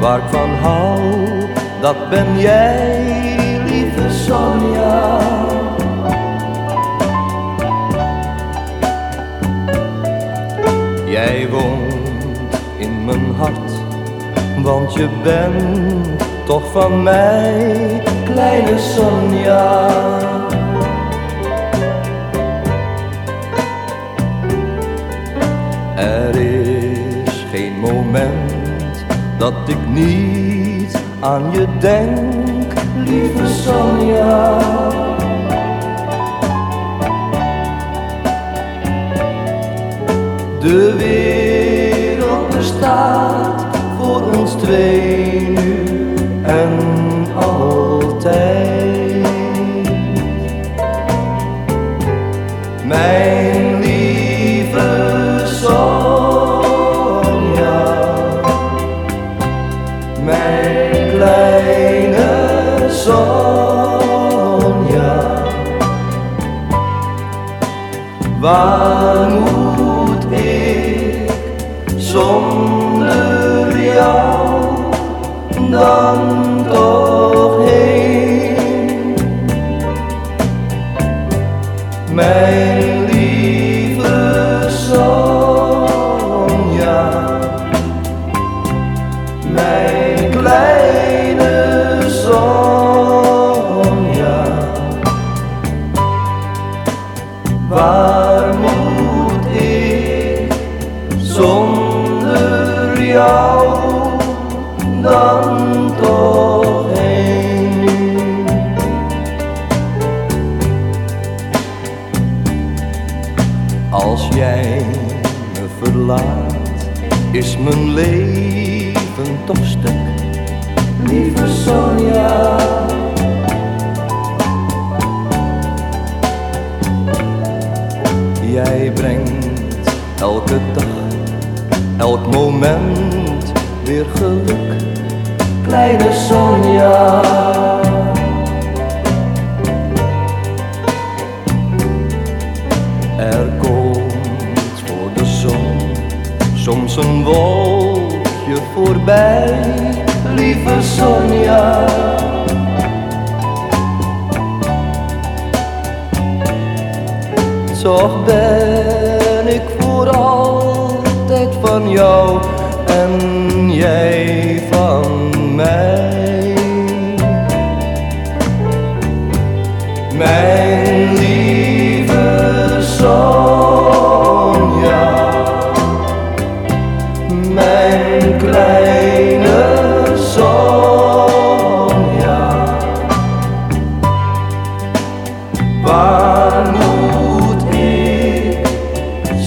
waar van hou, dat ben jij, lieve Sonja. Jij woont in mijn hart, want je bent toch van mij, kleine Sonja. Dat ik niet aan je denk, lieve Sonja. De wereld bestaat voor ons twee nu mijn kleine Sonja. Waar moet ik zonder jou dan toch heen? Mijn lieve Sonja, mijn is mijn leven toch stuk, lieve Sonja. Jij brengt elke dag, elk moment weer geluk, kleine Sonja. Voorbij, lieve Sonja. Toch ben ik voor altijd van jou en jij van mij. Mijn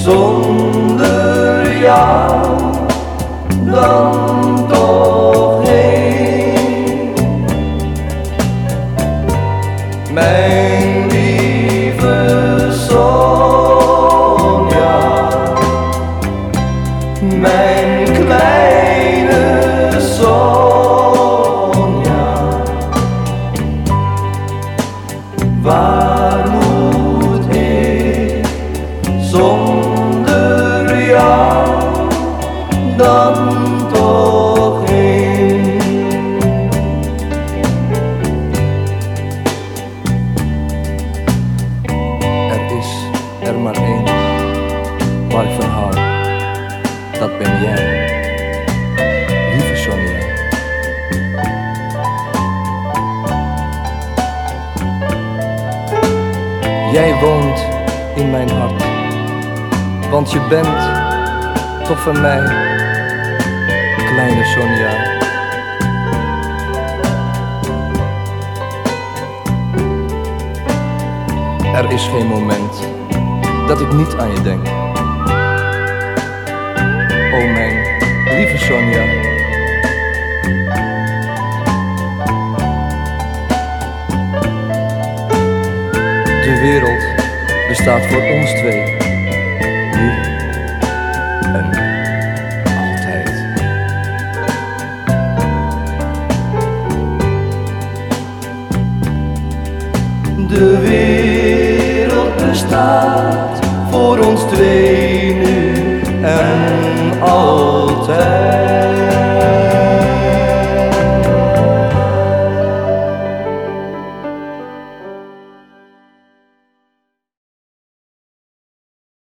zonder jou dan toch heen? Mijn Jij woont in mijn hart, want je bent toch van mij, kleine Sonja. Er is geen moment dat ik niet aan je denk. O mijn lieve Sonja. bestaat voor ons twee. Nu en altijd. De wereld bestaat voor ons twee nu en altijd.